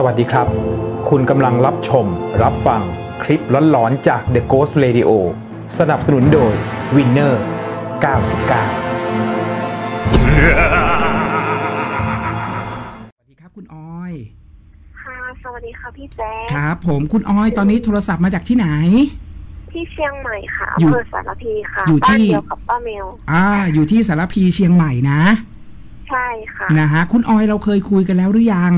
สวัสดีครับ คุณกำลังรับชม รับฟังคลิปล้อนๆจาก The Ghost Radio สนับสนุนโดย Winner 99 สวัสดีครับคุณออย ค่ะ สวัสดีค่ะพี่แจ๊คครับผมคุณออยตอนนี้โทรศัพท์มาจากที่ไหน ที่เชียงใหม่ค่ะอยู่อำเภอสารพีค่ะอยู่ที่บ้านเดียวกับป้าเมล อ่า อยู่ที่สารพีเชียงใหม่นะ ใช่ค่ะ นะฮะ คุณออยเราเคยคุยกันแล้วหรือยัง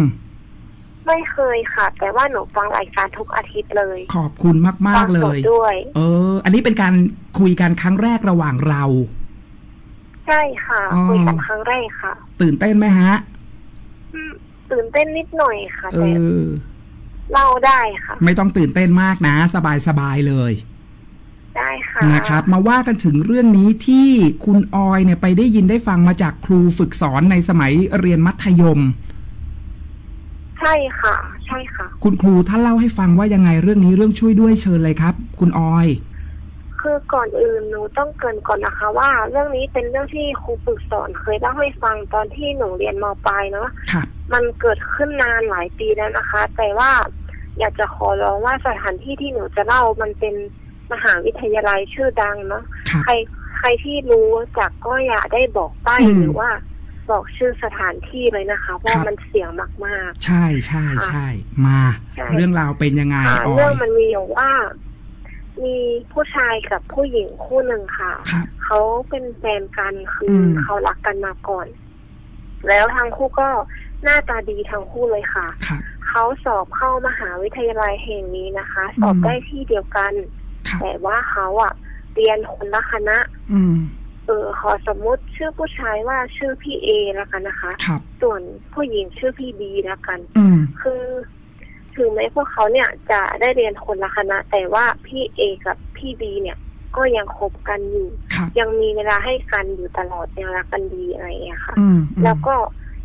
ไม่เคยค่ะ แต่ว่าหนูฟังรายการทุกอาทิตย์เลย ขอบคุณมาก ๆ เลฟังยสดด้วย เออ อันนี้เป็นการคุยกันครั้งแรกระหว่างเรา ใช่ค่ะ อ๋อ คุยกันครั้งแรกค่ะตื่นเต้นไหมฮะ อืมตื่นเต้นนิดหน่อยค่ะเอแต่อ เล่าได้ค่ะ ไม่ต้องตื่นเต้นมากนะ สบายๆเลยได้ค่ะนะครับ มาว่ากันถึงเรื่องนี้ที่คุณออยเนี่ยไปได้ยินได้ฟังมาจากครูฝึกสอนในสมัยเรียนมัธยมใช่ค่ะ ใช่ค่ะ คุณครูท่านเล่าให้ฟังว่ายังไงเรื่องนี้เรื่องช่วยด้วยเชิญเลยครับ คุณออย คือก่อนอื่นหนูต้องเกรินก่อนนะคะ ว่าเรื่องนี้เป็นเรื่องที่ครูฝึกสอนเคยเล่าให้ฟังตอนที่หนูเรียนมปลายเนาะครับ มันเกิดขึ้นนานหลายปีแล้วนะคะ แต่ว่าอยากจะขอร้องว่าสถานที่ที่หนูจะเล่ามันเป็นมหาวิทยาลัยชื่อดังเนาะครับ ใครใครที่รู้จักก็อย่าได้บอกป้ายอืม หรือว่า บอกชื่อสถานที่เลยนะคะเพราะครับมันเสี่ยงมากใช่ใช่ใช่มาใช่เรื่องราวเป็นยังไงๆค่ะออเรื่องยมันมีอยู่ว่า มีผู้ชายกับผู้หญิงคู่หนึ่งค่ะครับเขาเป็นแฟนกันคือมอเขารักกันมาก่อน แล้วทั้งคู่ก็หน้าตาดีทั้งคู่เลยค่ะครับเขาสอบเข้ามหาวิทยาลัยแห่งนี้นะคะ สอบอืมได้ที่เดียวกันครับแต่ว่าเขาอะเรียนคนละคณะอืม เออขอสมมุติชื่อผู้ชายว่าชื่อพี่เอแล้วกันนะคะ ครับส่วนผู้หญิงชื่อพี่บีแล้วกัน อืม คือถึงแม้พวกเขาเนี่ยจะได้เรียนคนละคณะ แต่ว่าพี่เอกับพี่บีเนี่ย ก็ยังคบกันอยู่ ครับ ยังมีเวลาให้กันอยู่ตลอดยังรักกันดีอะไรอย่างเงี้ยค่ะ อืมอืมแล้วก็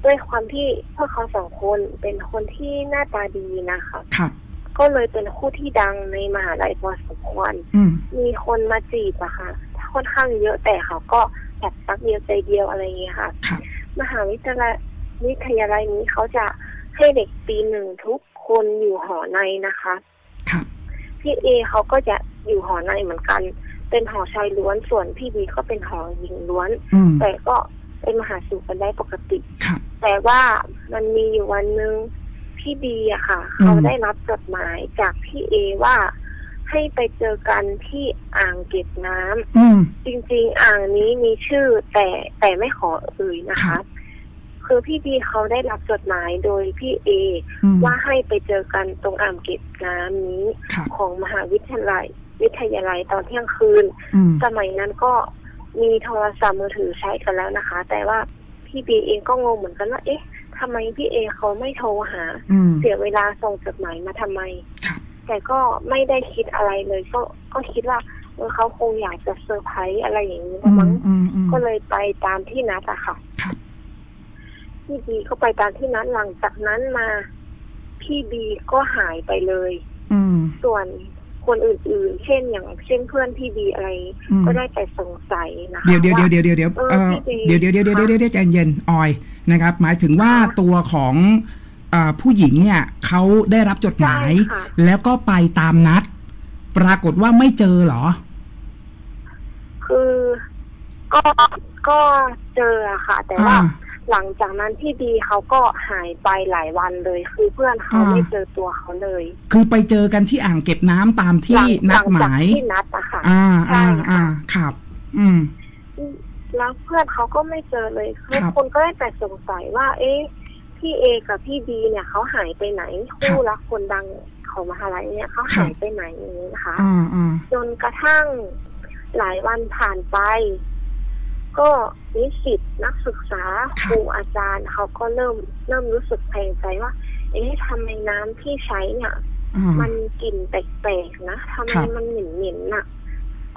ด้วยความที่พวกเขาสองคนเป็นคนที่หน้าตาดีนะคะ ครับ ก็เลยเป็นคู่ที่ดังในมหาลัยพอสมควร อืม มีคนมาจีบอะค่ะ ค่อนข้างเยอะแต่เขาก็แบบรักเดียวใจเดียวอะไรอย่างเงี้ยค่ะ ครับ มหาวิทยาลัยวิทยาลัยนี้เขาจะให้เด็กปีหนึ่งทุกคนอยู่หอในนะคะ ครับ พี่เอเขาก็จะอยู่หอในเหมือนกัน เป็นหอชายล้วนส่วนพี่บีก็เป็นหอหญิงล้วน อืม แต่ก็เป็นมหาสู่กันได้ปกติ ครับ แต่ว่ามันมีอยู่วันหนึ่งพี่บีอะค่ะ อืม เขาได้รับจดหมายจากพี่เอว่า ให้ไปเจอกันที่อ่างเก็บน้ำอืม จริง ๆ อ่างนี้มีชื่อแต่แต่ไม่ขอเอ่ยนะครัคะบคือพี่บีเขาได้รับจดหมายโดยพี่เอ อืมว่าให้ไปเจอกันตรงอ่างเก็บน้ำนี้ครับของมหาวิทยาลัย วิทยาลัยตอนเที่ยงคืน อืมสมัยนั้นก็มีโทรศัพท์มือถือใช้กันแล้วนะคะ แต่ว่าพี่บีเองก็งงเหมือนกันว่า เอ๊ะทำไมพี่เอเขาไม่โทรหา อืมเสียเวลาส่งจดหมายมาทำไม ครับ แต่ก็ไม่ได้คิดอะไรเลย ก็ก็คิดว่าเออเขาคงอยากจะเซอร์ไพรส์อะไรอย่างนี้อืละมมั้งอืมอืมก็เลยไปตามที่นัดอะค่ะครับพี่บีก็ไปตามที่นัดหลังจากนั้นมา พี่บีก็หายไปเลย อืมส่วนคนอื่นๆ เช่นอย่างเช่นเพื่อนพี่บีอะไรอืมก็ได้แต่สงสัยนะคะเดี๋ยวเดี๋ยวาเดี๋ยวเดี๋ยวเดี๋ยวเออเอ่อพี่เดี๋ยวเจเดี๋ยวเดี๋ยวเดี๋ยวเดี๋ยวเดี๋ยวใจเย็นออยนะครับ หมายถึงว่าค่ะตัวของอ่า ผู้หญิงเนี่ยเขาได้รับจดหมายใช่ค่ะแล้วก็ไปตามนัด ปรากฏว่าไม่เจอเหรอ คือก็ก็เจออะค่ะ แต่ว่าอ่าหลังจากนั้นพี่บีเขาก็หายไปหลายวันเลย คือเพื่อนเขาอ่าไม่เจอตัวเขาเลย คือไปเจอกันที่อ่างเก็บน้ำตามที่หลันังดหจากมายที่นัดอะค่ะ อ่าใช่อ่าค่ะอ่าครับ อืมแล้วเพื่อนเขาก็ไม่เจอเลยคือครับคนก็ได้แต่สงสัยว่า เอ๊ะ พี่เอกับพี่บีเนี่ยเขาหายไปไหนคู่รักคนดังของมหาลัยเนี่ยเขาหายไปไหนอย่างนี้นะคะอ่าอ่าจนกระทั่งหลายวันผ่านไป ก็นิสิตนักศึกษาครูอาจารย์เขาก็เริ่มเริ่มรู้สึกแปลกใจว่า เอ๊ะทำไมน้ำที่ใช้เนี่ยอ่ามันกลิ่นแปลกๆนะทำไมครับมันเหม็นๆน่ะ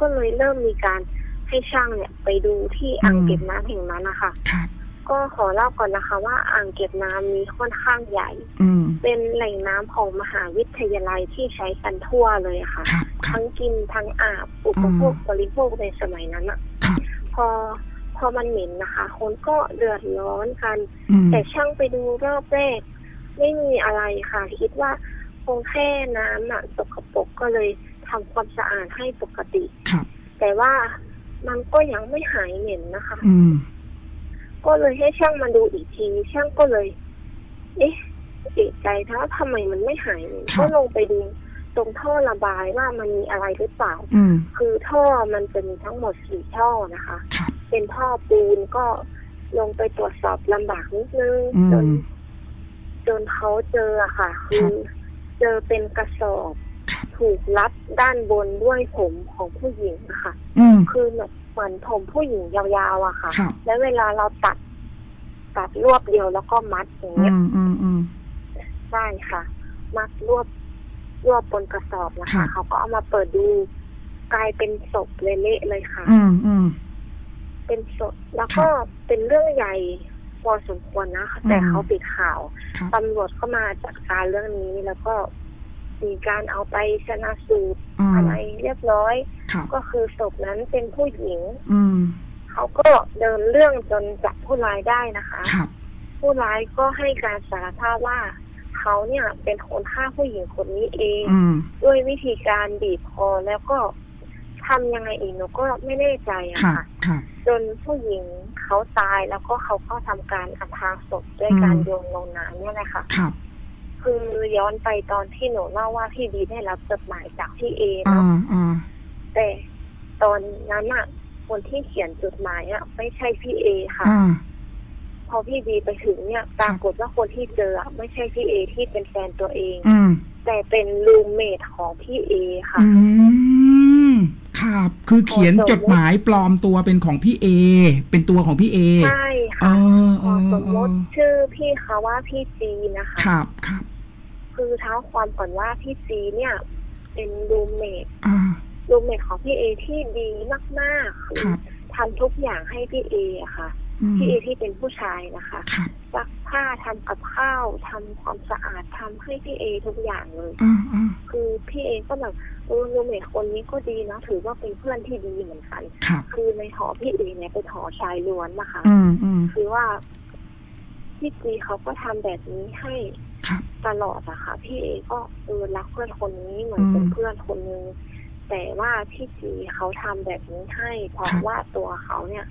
ก็เลยเริ่มมีการให้ช่างเนี่ย ไปดูที่อ่างอืมเก็บน้ำแห่งนั้นนะคะครับ ก็ขอเล่าก่อนนะคะ ว่าอ่างเก็บน้ำนี้ค่อนข้างใหญ่ อืมเป็นแหล่งน้ำของมหาวิทยาลัยที่ใช้กันทั่วเลยอะค่ะครับครัทั้บงกินทั้งอาบอุปโภคบริโภคในสมัยนั้นอะครับพอพอมันเหม็นนะคะ คนก็เดือดร้อนกันอืมแต่ช่างไปดูรอบแรก ไม่มีอะไรค่ะ คิดว่าคงแค่น้ำอะสกปรกก็เลยทำความสะอาดให้ปกติครับแต่ว่ามันก็ยังไม่หายเหม็นนะคะอืม ก็เลยให้ช่างมาดูอีกที ช่างก็เลย เอ๊ะเอกใจถ้าทำไมมันไม่หายเหม็นครับก็ลงไปดูตรงท่อระบายว่ามันมีอะไรหรือเปล่าอืมคือท่อมันจะมีทั้งหมดสี่ท่อนะคะครับเป็นท่อปูนก็ลงไปตรวจสอบลำบากนิดนึงอืมจนจนเขาเจออะค่ะ คือเจอเป็นกระสอบครับถูกรัดด้านบนด้วยผมของผู้หญิงอะค่ะอืมคือแบบ เหมือนผมผู้หญิงยาวๆอะค่ะ ครับ แล้วเวลาเราตัด ตัดรวบเดียวแล้วก็มัดอย่างอืเงี้ยมอืมอืม ใช่ค่ะ มัดรวบรวบบนกระสอบนะครัคะบ เขาก็เอามาเปิดดูกลายเป็นศพเละๆเลยค่ะ อืมอืม เป็นศพแล้วก็เป็นเรื่องใหญ่พอสมควรนะคะแต่อืม เขาปิดข่าวครับ ตำรวจก็มาจัดการเรื่องนี้แล้วก็มีการเอาไปชนะสูตรอืมอะไรเรียบร้อยครับ ก็คือศพนั้นเป็นผู้หญิง อืมเขาก็เดินเรื่องจนจับผู้ร้ายได้นะคะครับผู้ร้ายก็ให้การสารภาพว่าเขาเนี่ยเป็นคนฆ่าผู้หญิงคนนี้เอง อืมด้วยวิธีการบีบคอแล้วก็ทำยังไงอีกหนูก็ไม่แน่ใจอะครับค่ะ ครับ จนผู้หญิงเขาตายแล้วก็เขาก็ทำการอำพรางศพด้วยการอืมโยนลงน้ำเนี่ยแหละค่ะ ครับคือย้อนไปตอนที่หนูเล่าว่าพี่บีได้รับจดหมายจากพี่เออ่าเนาะอ่า แต่ตอนนั้นอะคนที่เขียนจดหมายอะไม่ใช่พี่เอค่ะอ่า พอพี่บีไปถึงเนี่ยปรากฏว่าคนที่เจออะไม่ใช่พี่เอที่เป็นแฟนตัวเอง อืม แต่เป็นรูมเมทของพี่เอค่ะ อืม ครับ คือเขียนจดหมายปลอมตัวเป็นของพี่เอ เป็นตัวของพี่เอใช่เอค่ะอพเอออสมเอมอติชื่อพี่เขาว่าพี่จีนะคะ ครับ ครับ คือเท้าความก่อนว่าพี่จีเนี่ย เป็นรูมเมทอ่า รูมเมทของพี่เอที่ดีมากๆคือครับทำทุกอย่างให้พี่เออะค่ะอืมพี่เอที่เป็นผู้ชายนะคะครับซักผ้าทำกับข้าวทำความสะอาดทำให้พี่เอทุกอย่างเลยอ่าอ่าคือพี่เอก็แบบเออรูมเมทคนนี้ก็ดีนะถือว่าเป็นเพื่อนที่ดีเหมือนกันครับคือในหอพี่เอเนี่ยเป็นหอชายล้วนนะคะอืมอืมคือว่าพี่จีเขาก็ทำแบบนี้ให้ครับตลอดอะค่ะ พี่เอก็เออรักเพื่อนคนนี้เหมือนอืมเป็นเพื่อนคนนึง แต่ว่าพี่จีเขาทำแบบนี้ให้เพราะครับว่าตัวเขาเนี่ย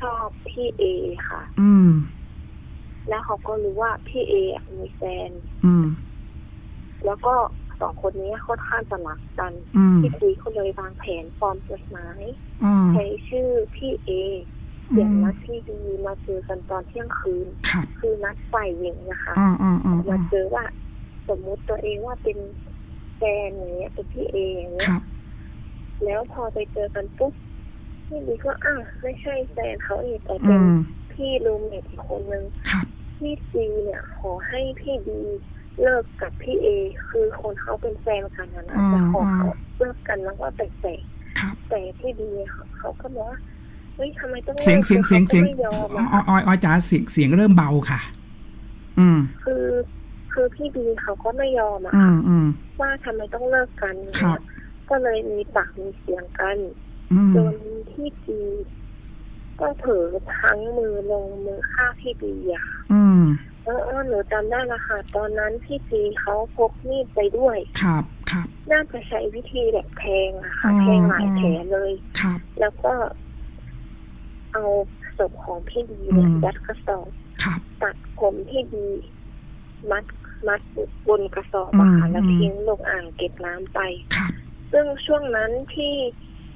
ชอบพี่เอค่ะ อืม แล้วเขาก็รู้ว่าพี่เออะมีแฟน อืม แล้วก็สองคนนี้ค่อนข้างจะรักกันอืมพี่จีเขาเลยวางแผนฟอร์มจดหมายอ่าใช้ชื่อพี่เอเขียนนัดพี่ดีมาเจอกันตอนเที่ยงคืนครับคือนัดฝ่ายหญิงนะคะอ่าอ่าอ่ามาอ่าเจอว่า สมมุติตัวเองว่าเป็นแฟนอย่างเงี้ยเป็นพี่เออย่างเงี้คยรับ แล้วพอไปเจอกันปุ๊บพี่ดีก็อ้าวไม่ใช่แฟนเขาอีกแต่อืเป็นมพี่รูมเมทอีกคนนึงครับพี่ซีเนี่ย ขอให้พี่ดีเลิกกับพี่เอ คือคนเขาเป็นแฟนกันนะนะแต่ขอเขาเลิกกันแล้วก็แปลกครับๆแต่พี่ดีเขาเขาก็บอกว่าเฮ้ยทำไมต้องลิกเสียงเสียงเสียงเสียงขาก็ไม่ยอมอ๋ออะอ๋ออ๋อจ๋าเสียงเสียงเริ่มเบาค่ะ อืม คือคือพี่ดีเขาก็ไม่ยอมอะอืมอืมว่าทำไมต้องเลิกกันครับ ก็เลยมีปากมีเสียงกันอืมจนพี่ดีก็เผลอพลั้งมือลงมือฆ่าพี่ดีอะค่ะอืมเออเออหนูจำได้ละค่ะ ตอนนั้นพี่ดีเขาพกมีดไปด้วย ครับ ครับ น่าจะใช้วิธีแบบแทงอะค่ะอ๋อแทงหลายแผลเลยครับ แล้วก็ เอาศพของพี่ดีเนี่ยอืมยัดกระสอบครับตัดผมพี่ดี มัดมัดบนกระสอบอะค่ะอืมแล้วอืมทิ้งลงอ่างเก็บน้ำไปครับ ซึ่งช่วงนั้นที่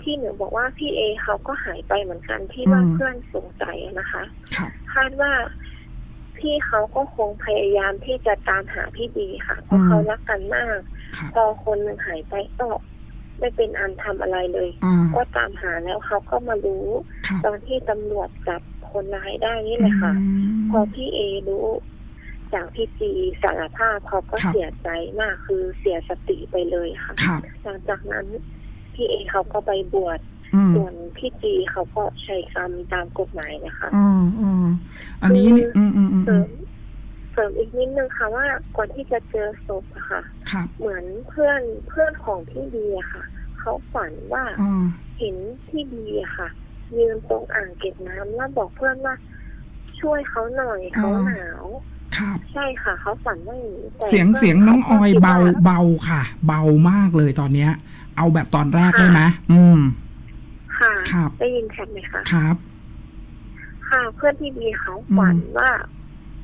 ที่หนูบอกว่าพี่เอเขาก็หายไปเหมือนกันที่ว่าอืมเพื่อนสงสัยอะนะคะครับคาดว่าพี่เขาก็คงพยายามที่จะตามหาพี่ดีค่ะเพราะเขารักกันมากครับพอคนหนึ่งหายไปก็ไม่เป็นอันทำอะไรเลยอ่าก็ตามหาแล้วเขาก็มารู้ครับตอนที่ตำรวจจับคนร้ายได้นี่แหละค่ะ พอพี่เอรู้ จากพี่จีสารภาพเขาก็ครับเสียใจมากคือเสียสติไปเลยค่ะครับหลังจากนั้นพี่เอเขาก็ไปบวชอืมส่วนพี่จีเขาก็ใช้กรรมตามกฎหมายนะคะอืมอืมอันนี้นี่อืมอืมอืมเสริมเสริมอีกนิดนึงค่ะว่าก่อนที่จะเจอศพอะค่ะครับเหมือนเพื่อนเพื่อนของพี่ดีอะค่ะ เขาฝันว่าอ่าเห็นพี่ดีอะค่ะ ยืนตรงอ่างเก็บน้ำแล้วบอกเพื่อนว่า ช่วยเขาหน่อยเขาหนาว ครับใช่ค่ะ เขาฝันว่าอย่างนี้แต่เสียงพื่เสียงน้องออยขก็เบาคิดว่เบาค่ะ เบามากเลยตอนเนี้ย เอาแบบตอนแรกได้ไหมอืม ค่ะ ครับ ได้ยินชัดไหมคะครับ ค่ะเพื่อนพี่บีเขาฝันอืมว่า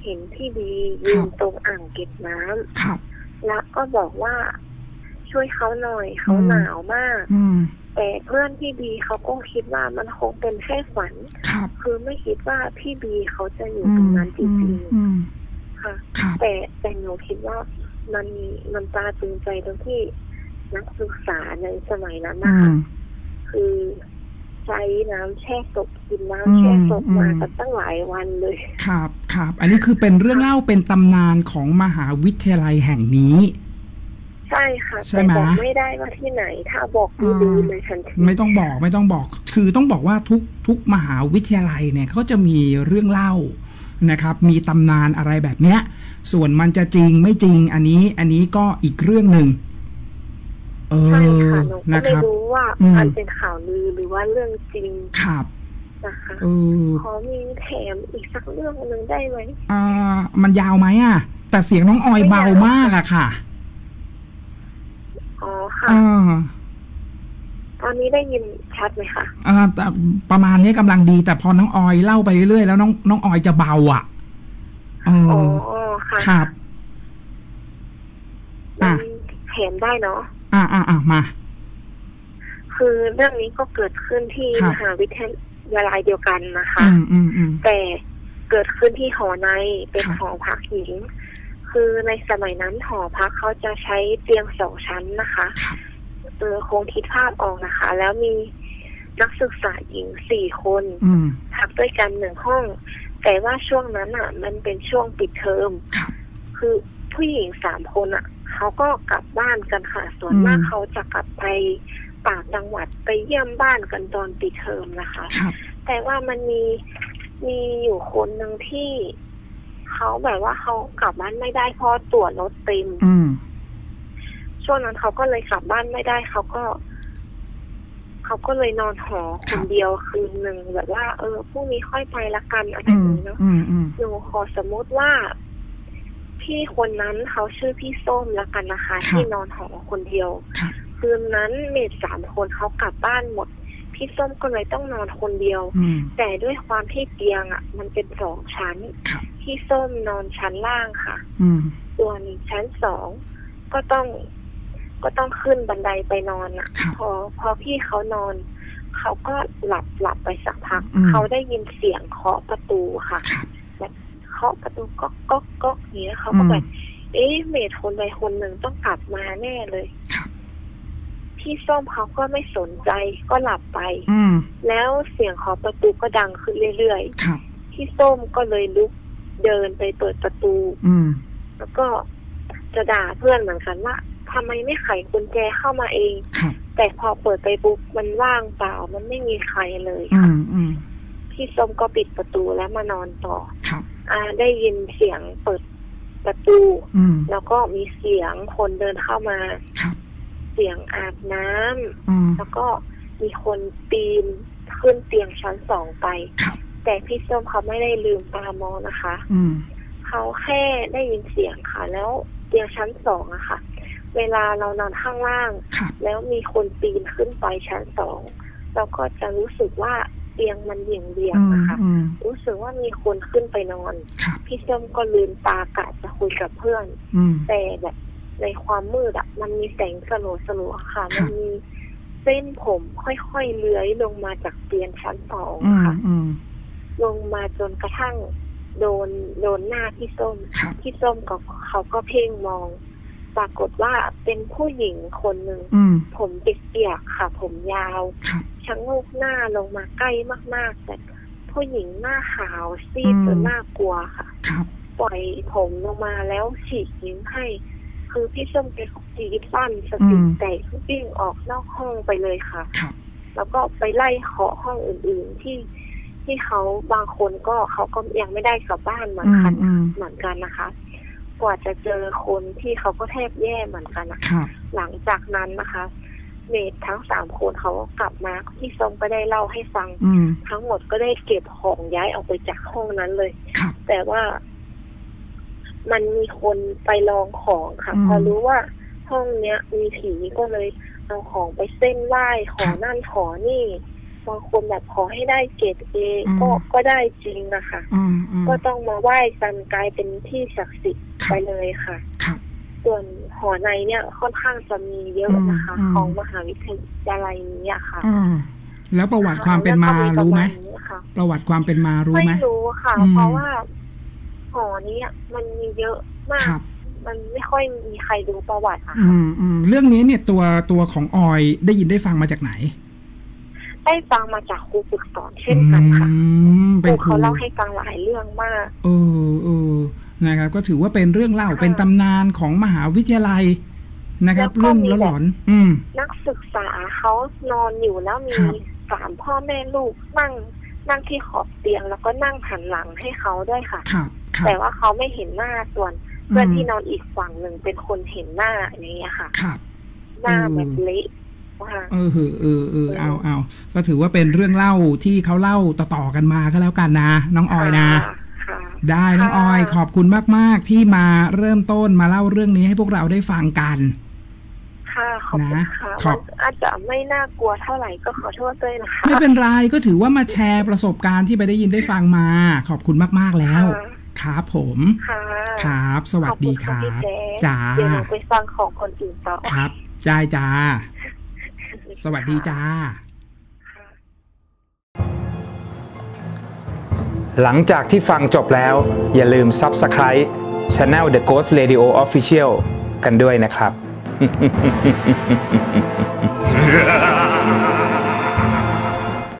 เห็นพี่บียืครันบ ตรงอ่างเก็บน้ำครับ แล้วก็บอกว่าช่วยเขาหน่อยเขาอืม หนาวมาก อืม แต่เพื่อนพี่บีเขาก็คิดว่ามันคงเป็นแค่ฝัน ครับ คือไม่คิดว่าพี่บีเขาจะอยู่อืตรมงนั้นจอืริมงอืมๆ ค่ะครับแต่แต่หนูคิดว่ามันมันตราตรึงใจตรงที่นักศึกษาในสมัยนั้นอืนะคะมคือใช้น้ำแช่ศพกินอืมน้ำแช่ศพมาอืมกันตั้งหลายวันเลย ครับครับ อันนี้คือเป็นเรื่องเล่าเป็นตำนานของมหาวิทยาลัยแห่งนี้ ใช่ค่ะใช่แต่ไหมบอกไม่ได้ว่าที่ไหน ถ้าบอกดูดูเลยทันทีไม่ต้องบอกไม่ต้องบอก คือต้องบอกว่าทุกทุกมหาวิทยาลัยเนี่ยเขาจะมีเรื่องเล่า นะครับมีตำนานอะไรแบบเนี้ยส่วนมันจะจริงไม่จริงอันนี้อันนี้ก็อีกเรื่องหนึ่งเอใช่อค่ะหนูก็นะไม่ครับรู้ว่าอืมมันเป็นข่าวลือหรือว่าเรื่องจริงครับนะคะเออขอมีแถมอีกสักเรื่องหนึ่งได้ไหมอ่า มันยาวไหมอะ แต่เสียงน้องออยไม่ยาวเบามากอะค่ะอ๋อค่ะ อ่าตอนนี้ได้ยินชัดไหมคะอ่าแต่ประมาณนี้กำลังดี แต่พอน้องออยเล่าไปเรื่อยๆแล้วน้องน้องออยจะเบาอะเออ๋ออค่ะครับอะมันแถมได้เนาะอ่าอ่าอ่ามา คือเรื่องนี้ก็เกิดขึ้นที่ครับมหาวิทยาลัยเดียวกันนะคะอืมอืมอืมแต่เกิดขึ้นที่หอในเป็นครับหอพักหญิง คือในสมัยนั้นหอพักเขาจะใช้เตียงสองชั้นนะคะ ครับเออคงคิดภาพออกนะคะ แล้วมีนักศึกษาหญิงสี่คนอืมพักด้วยกันหนึ่งห้อง แต่ว่าช่วงนั้นอะ มันเป็นช่วงปิดเทอมครับคือผู้หญิงสามคนอะเขาก็กลับบ้านกันค่ะ ส่วนอืมมากเขาจะกลับไปต่างจังหวัดไปเยี่ยมบ้านกันตอนปิดเทอมนะคะครับแต่ว่ามันมีมีอยู่คนหนึ่งที่เขาแบบว่าเขากลับบ้านไม่ได้เพราะตั๋วรถเต็ม อืม ช่วงนั้นเขาก็เลยกลับบ้านไม่ได้เขาก็ เขาก็เลยนอนหอคนเดียวคืนหนึ่งแบบว่า เออพรุ่งนี้ค่อยไปละกันอะไรอืแบบมนี้เนาะอืมอืมหนูขอสมมติว่าพี่คนนั้นเขาชื่อพี่ส้มละกันนะคะ ที่นอนหอคนเดียวครับคืนนั้นเมดสามคนเขากลับบ้านหมด พี่ส้มก็เลยต้องนอนคนเดียวอืมแต่ด้วยความที่เตียงอะ มันเป็นสองชั้นครับพี่ส้มนอนชั้นล่างค่ะอืมส่วนชั้นสองก็ต้อง ก็ต้องขึ้นบันไดไปนอนอะครับพอพอพี่เขานอน เขาก็หลับหลับไปสักพักอืมเขาได้ยินเสียงเคาะประตูค่ะครับแบบเคาะประตูก๊อกก๊อกก๊อกอย่างเงี้ยเขาอืก็มแบบเอ๊ะเมดคนใดคนหนึ่งต้องกลับมาแน่เลยครับพี่ส้มเขาก็ไม่สนใจก็หลับไปอืมแล้วเสียงเคาะประตูก็ดังขึ้นเรื่อยๆครับพี่ส้มก็เลยลุกเดินไปเปิดประตูอืมแล้วก็จะด่าเพื่อนเหมือนกันว่า ทำไมไม่ไขกุญแจเข้ามาเองครับแต่พอเปิดไปปุ๊บมันว่างเปล่า มันไม่มีใครเลยอืค่ะมอืมพี่ส้มก็ปิดประตูแล้วมานอนต่อครับอ่า ได้ยินเสียงเปิดประตูอืมแล้วก็มีเสียงคนเดินเข้ามาครับเสียงอาบน้ำอืมแล้วก็มีคนปีนขึ้นเตียงชั้นสองไปครับแต่พี่ส้มเขาไม่ได้ลืมตามองนะคะอืมเขาแค่ได้ยินเสียงค่ะ แล้วเตียงชั้นสองอะค่ะ เวลาเรานอนข้างล่างครับแล้วมีคนปีนขึ้นไปชั้นสองเราก็จะรู้สึกว่าเตียงมันเบี่ยงเบี่ยงอืมนะคะอืมรู้สึกว่ามีคนขึ้นไปนอนครับพี่ส้มก็ลืมตากะจะคุยกับเพื่อนอืมแต่แบบในความมืดอะมันมีแสงสลัวสลัวๆค่ะครัมับนมีเส้นผมค่อยๆเลื้อยลงมาจากเตียงชั้นสองอืมค่ะอืมลงมาจนกระทั่งโดนโดนหน้าพี่ส้มครับพี่ส้มก็เขาก็เพ่งมอง ปรากฏว่าเป็นผู้หญิงคนหนึ่งอืมผมเปียกๆค่ะ ผมยาวครับชะโงกหน้าลงมาใกล้มาก ๆ แต่ผู้หญิงหน้าขาวซีดอืมจนน่ากลัวค่ะครับปล่อยผมลงมาแล้วฉีกยิ้มให้ คือพี่ส้มเป็นจีดสั้นสติอืมแตกวิ่งออกนอกห้องไปเลยค่ะครับแล้วก็ไปไล่เคาะห้องอื่น ๆ ที่ที่เขาบางคนก็เขาก็ยังไม่ได้กลับบ้านเหมือนอืมกันอืมเหมือนกันนะคะ กว่าจะเจอคนที่เขาก็แทบแย่เหมือนกันนะครับหลังจากนั้นนะคะเมดทั้งสามคนเขาก็กลับมาพี่ส้มก็ได้เล่าให้ฟังอืมทั้งหมดก็ได้เก็บของย้ายออกไปจากห้องนั้นเลยครับแต่ว่า มันมีคนไปลองของค่ะอืมพอรู้ว่าห้องเนี้ยมีผีก็เลยเอาของไปเส้นไหว้ขอครับนั่นขอนี่ บางคนแบบขอให้ได้เกรดเออืมก็ก็ได้จริงอะค่ะอืมอืมก็ต้องมาไหว้กันกลายเป็นที่ศักดิ์สิทธิ์คไปรับเลยค่ะครับส่วนหอในเนี่ยค่อนข้างจะมีเยอะนะคะอืมอืมของมหาวิทยาลัยนี้อะค่ะอืมแล้วประวัติความเป็นมาแล้วก็รู้ไหมประาณนี้ค่ะประวัติความเป็นมารู้ไหมไม่รู้ค่ะอืมเพราะว่าหอนี้อะมันมีเยอะมากครับมันไม่ค่อยมีใครรู้ประวัติอะอืค่ะมอืมเรื่องนี้เนี่ยตัวตัวของออยได้ยินได้ฟังมาจากไหน ได้ฟังมาจากครูฝึกสอนเช่นกันค่ะอืมคเป็รูนครูเขาเล่าให้ฟังหลายเรื่องมากเออเออนะครับ ก็ถือว่าเป็นเรื่องเล่าค่ะเป็นตำนานของมหาวิทยาลัยนะครับแล้วก็เรื่องมีละหลอนแบบอืม นักศึกษาเขานอนอยู่แล้วมีครับสามพ่อแม่ลูกนั่งนั่งที่ขอบเตียงแล้วก็นั่งหันหลังให้เขาด้วยค่ะครับครับแต่ว่าเขาไม่เห็นหน้าส่วนเพื่อนอืมที่นอนอีกฝั่งหนึ่งเป็นคนเห็นหน้าอย่างเงี้ยค่ะครับหน้าอืมแบบเละค่ะ เออเออเออเออเอาเอาก็ถือว่าเป็นเรื่องเล่าที่เขาเล่าต่อๆกันมาก็แล้วกันนะ น้องออยนะค่ะค่ะได้น้องออยค่ะขอบคุณมาก ๆ ที่มาเริ่มต้นมาเล่าเรื่องนี้ให้พวกเราได้ฟังกัน ค่ะขอบคุณนะค่ะขอบมันอาจจะไม่น่ากลัวเท่าไหร่ก็ขอโทษด้วยนะคะไม่เป็นไรก็ถือว่ามาแชร์ประสบการณ์ที่ไปได้ยินได้ฟังมา ขอบคุณมากๆแล้วค่ะครับผมค่ะครับ สวัสดีคขอบรัคุณบค่ะพี่จ้าแจ๊คเดี๋ยวหนูไปฟังของคนอื่นต่อครับจ้าจ้า สวัสดีจ้าค่ะหลังจากที่ฟังจบแล้ว อย่าลืม Subscribe Channel The Ghost Radio Official กันด้วยนะครับ